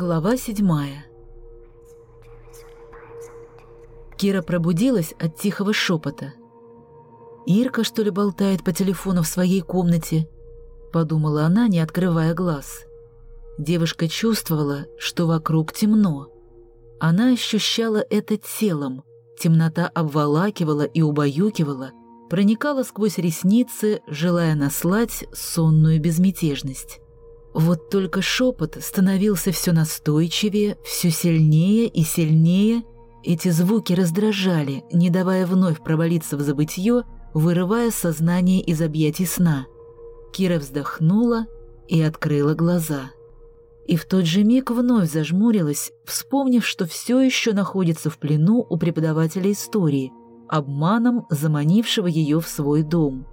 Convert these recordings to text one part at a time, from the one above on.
Глава седьмая Кира пробудилась от тихого шепота. «Ирка, что ли, болтает по телефону в своей комнате?» — подумала она, не открывая глаз. Девушка чувствовала, что вокруг темно. Она ощущала это телом. Темнота обволакивала и убаюкивала, проникала сквозь ресницы, желая наслать сонную безмятежность. Вот только шепот становился все настойчивее, все сильнее и сильнее. Эти звуки раздражали, не давая вновь провалиться в забытье, вырывая сознание из объятий сна. Кира вздохнула и открыла глаза. И в тот же миг вновь зажмурилась, вспомнив, что все еще находится в плену у преподавателя истории, обманом заманившего ее в свой дом.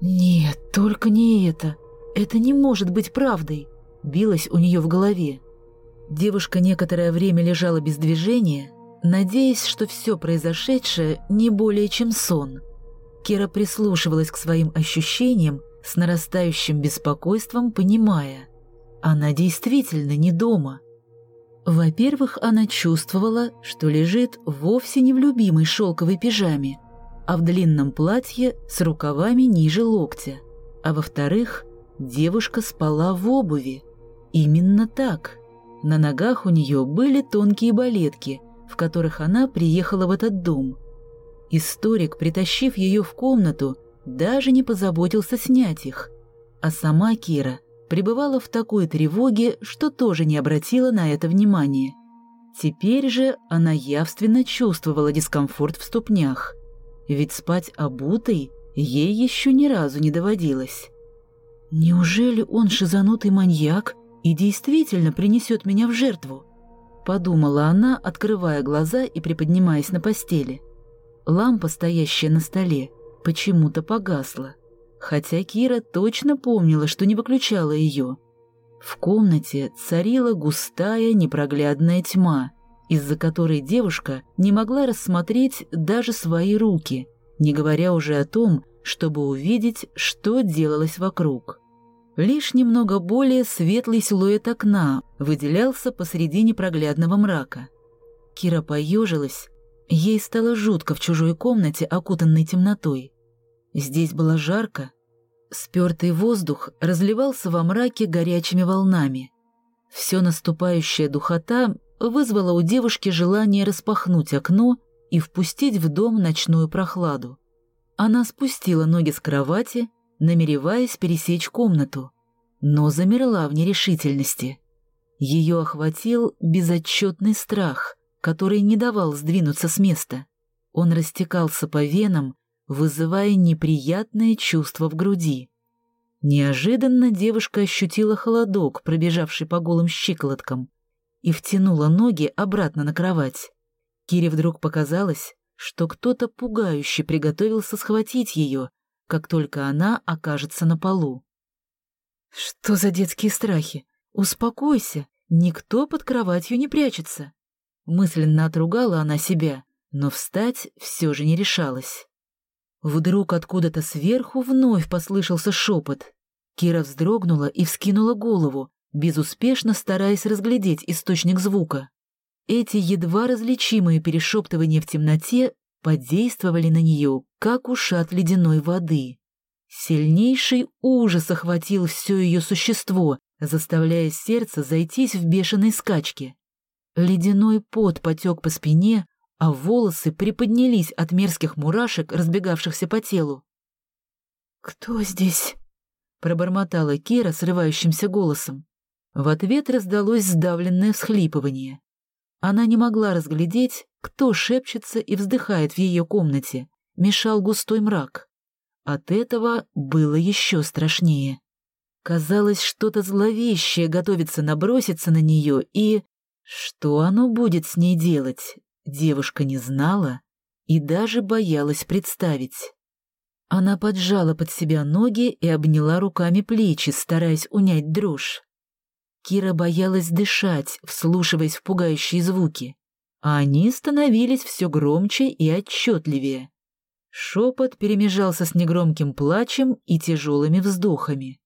«Нет, только не это!» «Это не может быть правдой!» — билось у нее в голове. Девушка некоторое время лежала без движения, надеясь, что все произошедшее не более чем сон. Кира прислушивалась к своим ощущениям с нарастающим беспокойством, понимая, она действительно не дома. Во-первых, она чувствовала, что лежит вовсе не в любимой шелковой пижаме, а в длинном платье с рукавами ниже локтя. А во-вторых, Девушка спала в обуви. Именно так. На ногах у нее были тонкие балетки, в которых она приехала в этот дом. Историк, притащив ее в комнату, даже не позаботился снять их. А сама Кира пребывала в такой тревоге, что тоже не обратила на это внимания. Теперь же она явственно чувствовала дискомфорт в ступнях, ведь спать обутой ей еще ни разу не доводилось. «Неужели он шизанутый маньяк и действительно принесет меня в жертву?» Подумала она, открывая глаза и приподнимаясь на постели. Лампа, стоящая на столе, почему-то погасла, хотя Кира точно помнила, что не выключала ее. В комнате царила густая непроглядная тьма, из-за которой девушка не могла рассмотреть даже свои руки, не говоря уже о том, чтобы увидеть, что делалось вокруг. Лишь немного более светлый силуэт окна выделялся посреди непроглядного мрака. Кира поежилась. Ей стало жутко в чужой комнате, окутанной темнотой. Здесь было жарко. Спертый воздух разливался во мраке горячими волнами. Все наступающая духота вызвала у девушки желание распахнуть окно и впустить в дом ночную прохладу. Она спустила ноги с кровати намереваясь пересечь комнату, но замерла в нерешительности. Ее охватил безотчетный страх, который не давал сдвинуться с места. Он растекался по венам, вызывая неприятное чувство в груди. Неожиданно девушка ощутила холодок, пробежавший по голым щиколоткам, и втянула ноги обратно на кровать. Кире вдруг показалось, что кто-то пугающе приготовился схватить ее, как только она окажется на полу. «Что за детские страхи? Успокойся, никто под кроватью не прячется!» Мысленно отругала она себя, но встать все же не решалась. Вдруг откуда-то сверху вновь послышался шепот. Кира вздрогнула и вскинула голову, безуспешно стараясь разглядеть источник звука. Эти едва различимые перешептывания в темноте подействовали на нее, как ушат ледяной воды. Сильнейший ужас охватил все ее существо, заставляя сердце зайтись в бешеной скачке. Ледяной пот потек по спине, а волосы приподнялись от мерзких мурашек, разбегавшихся по телу. «Кто здесь?» — пробормотала Кира срывающимся голосом. В ответ раздалось сдавленное всхлипывание. Она не могла разглядеть, кто шепчется и вздыхает в ее комнате. Мешал густой мрак. От этого было еще страшнее. Казалось, что-то зловещее готовится наброситься на нее, и... Что оно будет с ней делать, девушка не знала и даже боялась представить. Она поджала под себя ноги и обняла руками плечи, стараясь унять дрожь. Кира боялась дышать, вслушиваясь в пугающие звуки, а они становились все громче и отчетливее. Шепот перемежался с негромким плачем и тяжелыми вздохами.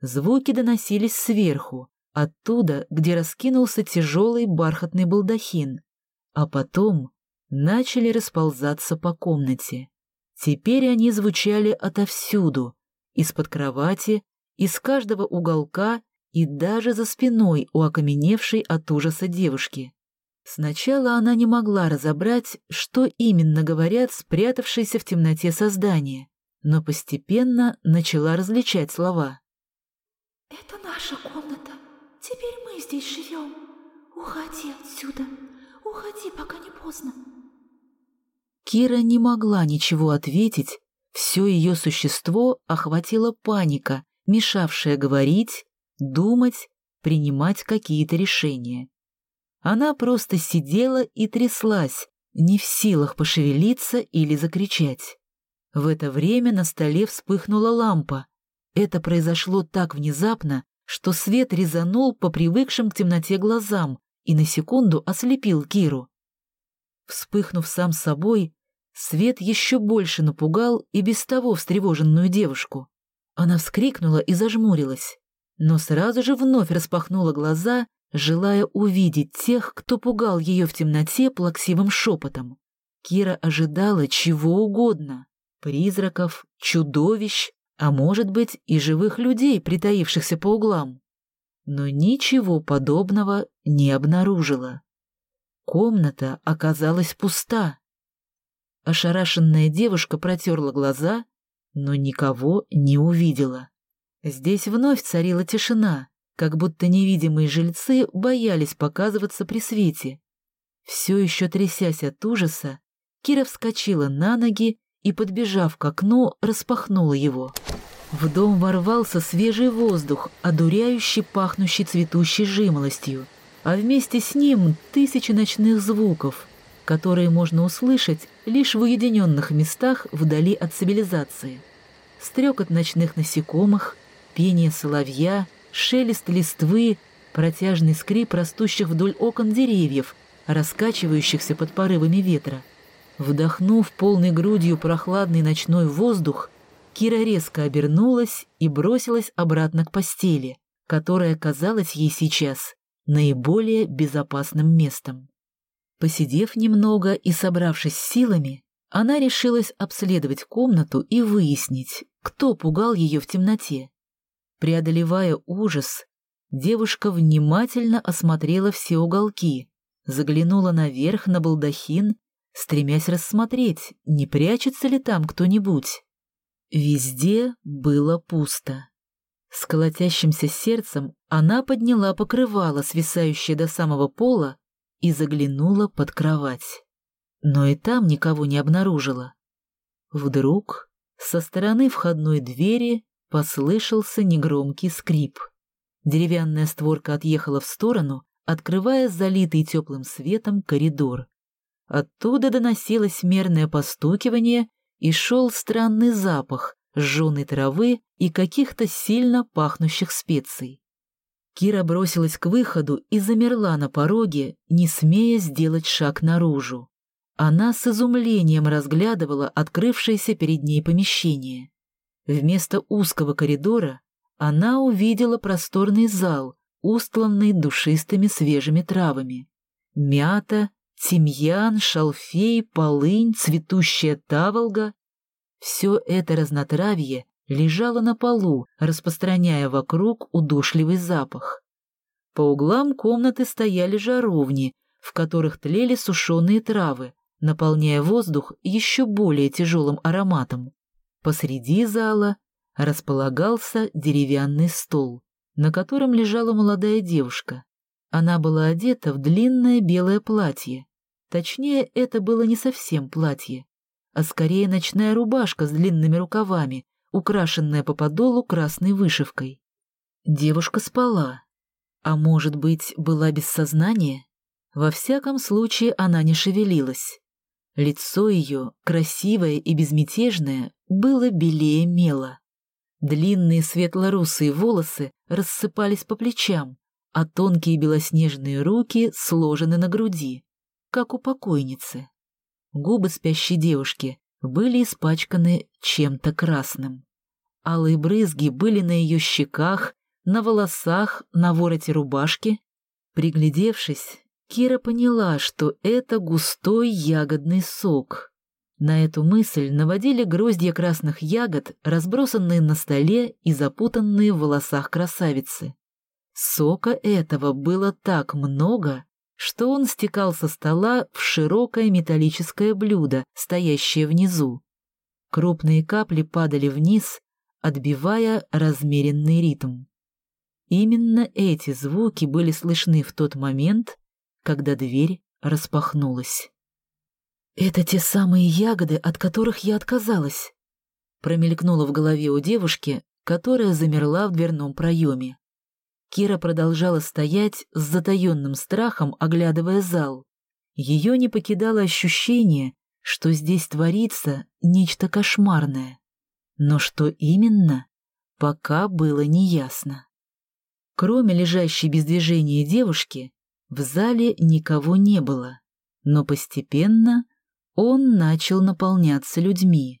Звуки доносились сверху, оттуда, где раскинулся тяжелый бархатный балдахин, а потом начали расползаться по комнате. Теперь они звучали отовсюду, из-под кровати, из каждого уголка и даже за спиной у окаменевшей от ужаса девушки. Сначала она не могла разобрать, что именно говорят спрятавшиеся в темноте создания, но постепенно начала различать слова. «Это наша комната. Теперь мы здесь живем. Уходи отсюда. Уходи, пока не поздно». Кира не могла ничего ответить, все ее существо охватила паника, мешавшая говорить, думать, принимать какие-то решения. Она просто сидела и тряслась, не в силах пошевелиться или закричать. В это время на столе вспыхнула лампа. Это произошло так внезапно, что свет резанул по привыкшим к темноте глазам и на секунду ослепил Киру. Вспыхнув сам собой, свет еще больше напугал и без того встревоженную девушку. Она вскрикнула и зажмурилась, но сразу же вновь распахнула глаза, желая увидеть тех, кто пугал ее в темноте плаксивым шепотом. Кира ожидала чего угодно — призраков, чудовищ, а может быть и живых людей, притаившихся по углам. Но ничего подобного не обнаружила. Комната оказалась пуста. Ошарашенная девушка протерла глаза, но никого не увидела. Здесь вновь царила тишина, как будто невидимые жильцы боялись показываться при свете. Все еще трясясь от ужаса, Кира вскочила на ноги и, подбежав к окну, распахнула его. В дом ворвался свежий воздух, одуряющий, пахнущий цветущей жимолостью, а вместе с ним тысячи ночных звуков, которые можно услышать лишь в уединенных местах вдали от цивилизации. Стрекот ночных насекомых, пение соловья, шелест листвы, протяжный скрип растущих вдоль окон деревьев, раскачивающихся под порывами ветра. Вдохнув полной грудью прохладный ночной воздух, Кира резко обернулась и бросилась обратно к постели, которая казалась ей сейчас наиболее безопасным местом. Посидев немного и собравшись силами, она решилась обследовать комнату и выяснить, кто пугал ее в темноте. Преодолевая ужас, девушка внимательно осмотрела все уголки, заглянула наверх на балдахин, стремясь рассмотреть, не прячется ли там кто-нибудь. Везде было пусто. С колотящимся сердцем она подняла покрывало, свисающее до самого пола, и заглянула под кровать. Но и там никого не обнаружила. Вдруг со стороны входной двери послышался негромкий скрип. Деревянная створка отъехала в сторону, открывая залитый теплым светом коридор. Оттуда доносилось мерное постукивание и шел странный запах сжженной травы и каких-то сильно пахнущих специй. Кира бросилась к выходу и замерла на пороге, не смея сделать шаг наружу. Она с изумлением разглядывала открывшееся перед ней помещение. Вместо узкого коридора она увидела просторный зал, устланный душистыми свежими травами. Мята, тимьян, шалфей, полынь, цветущая таволга — все это разнотравье лежало на полу, распространяя вокруг удушливый запах. По углам комнаты стояли жаровни, в которых тлели сушеные травы, наполняя воздух еще более тяжелым ароматом. Посреди зала располагался деревянный стол, на котором лежала молодая девушка. Она была одета в длинное белое платье. Точнее, это было не совсем платье, а скорее ночная рубашка с длинными рукавами, украшенная по подолу красной вышивкой. Девушка спала, а может быть, была без сознания? Во всяком случае, она не шевелилась. Лицо ее, красивое и безмятежное, было белее мела. Длинные светло-русые волосы рассыпались по плечам, а тонкие белоснежные руки сложены на груди, как у покойницы. Губы спящей девушки были испачканы чем-то красным. Алые брызги были на ее щеках, на волосах, на вороте рубашки. Приглядевшись, Кира поняла, что это густой ягодный сок. На эту мысль наводили гроздья красных ягод, разбросанные на столе и запутанные в волосах красавицы. Сока этого было так много, что он стекал со стола в широкое металлическое блюдо, стоящее внизу. Крупные капли падали вниз, отбивая размеренный ритм. Именно эти звуки были слышны в тот момент, когда дверь распахнулась. «Это те самые ягоды, от которых я отказалась», промелькнуло в голове у девушки, которая замерла в дверном проеме. Кира продолжала стоять с затаенным страхом, оглядывая зал. Ее не покидало ощущение, что здесь творится нечто кошмарное. Но что именно, пока было неясно. Кроме лежащей без движения девушки, в зале никого не было, но постепенно он начал наполняться людьми.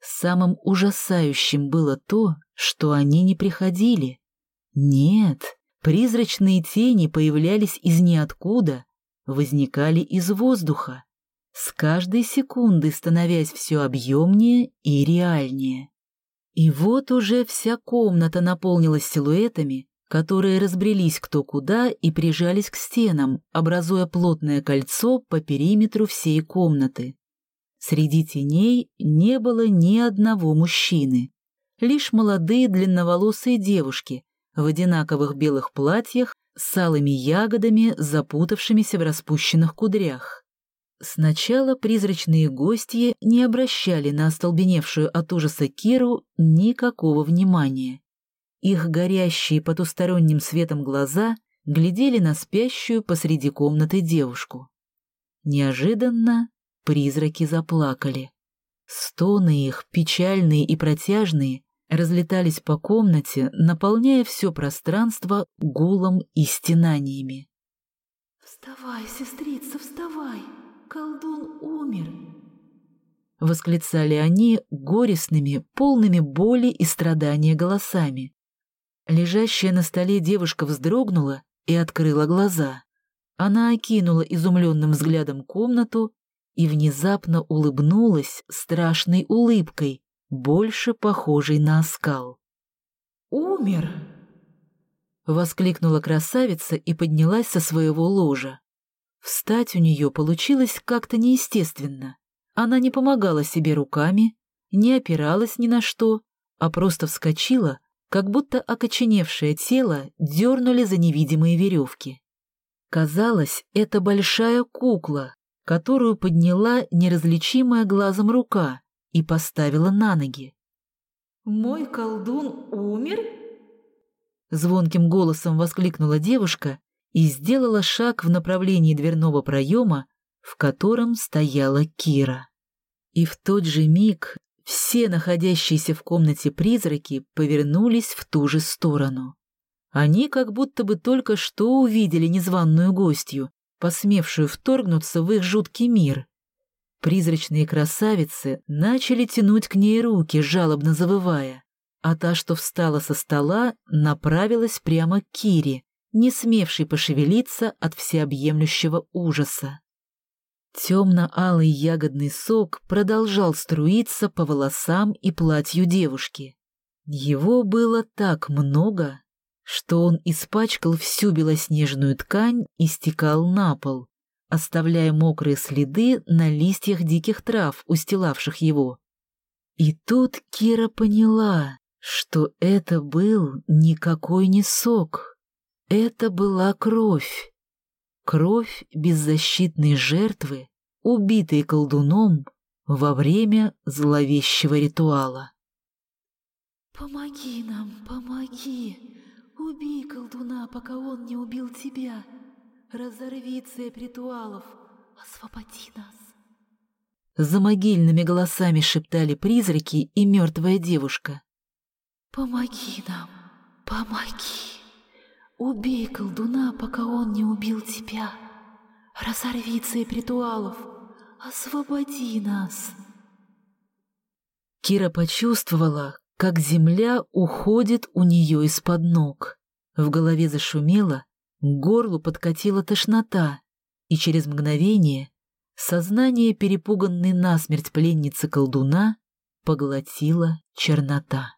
Самым ужасающим было то, что они не приходили. Нет, призрачные тени появлялись из ниоткуда, возникали из воздуха, с каждой секундой становясь все объемнее и реальнее. И вот уже вся комната наполнилась силуэтами, которые разбрелись кто куда и прижались к стенам, образуя плотное кольцо по периметру всей комнаты. Среди теней не было ни одного мужчины, лишь молодые длинноволосые девушки, в одинаковых белых платьях с алыми ягодами, запутавшимися в распущенных кудрях. Сначала призрачные гости не обращали на остолбеневшую от ужаса Киру никакого внимания. Их горящие потусторонним светом глаза глядели на спящую посреди комнаты девушку. Неожиданно призраки заплакали. Стоны их, печальные и протяжные, разлетались по комнате, наполняя все пространство гулом и стенаниями. «Вставай, сестрица, вставай! Колдун умер!» Восклицали они горестными, полными боли и страдания голосами. Лежащая на столе девушка вздрогнула и открыла глаза. Она окинула изумленным взглядом комнату и внезапно улыбнулась страшной улыбкой, больше похожий на оскал. «Умер!» — воскликнула красавица и поднялась со своего ложа. Встать у нее получилось как-то неестественно. Она не помогала себе руками, не опиралась ни на что, а просто вскочила, как будто окоченевшее тело дернули за невидимые веревки. Казалось, это большая кукла, которую подняла неразличимая глазом рука, и поставила на ноги. «Мой колдун умер?» Звонким голосом воскликнула девушка и сделала шаг в направлении дверного проема, в котором стояла Кира. И в тот же миг все находящиеся в комнате призраки повернулись в ту же сторону. Они как будто бы только что увидели незваную гостью, посмевшую вторгнуться в их жуткий мир. Призрачные красавицы начали тянуть к ней руки, жалобно завывая, а та, что встала со стола, направилась прямо к Кире, не смевшей пошевелиться от всеобъемлющего ужаса. Темно-алый ягодный сок продолжал струиться по волосам и платью девушки. Его было так много, что он испачкал всю белоснежную ткань и стекал на пол, оставляя мокрые следы на листьях диких трав, устилавших его. И тут Кира поняла, что это был никакой не сок. Это была кровь. Кровь беззащитной жертвы, убитой колдуном во время зловещего ритуала. «Помоги нам, помоги! Убей колдуна, пока он не убил тебя!» Разорви цепь ритуалов, освободи нас. За могильными голосами шептали призраки и мертвая девушка. Помоги нам, помоги. Убей колдуна, пока он не убил тебя. Разорви цепь ритуалов, освободи нас. Кира почувствовала, как земля уходит у нее из-под ног. В голове зашумело, к горлу подкатила тошнота, и через мгновение сознание перепуганной насмерть пленницы колдуна поглотила чернота.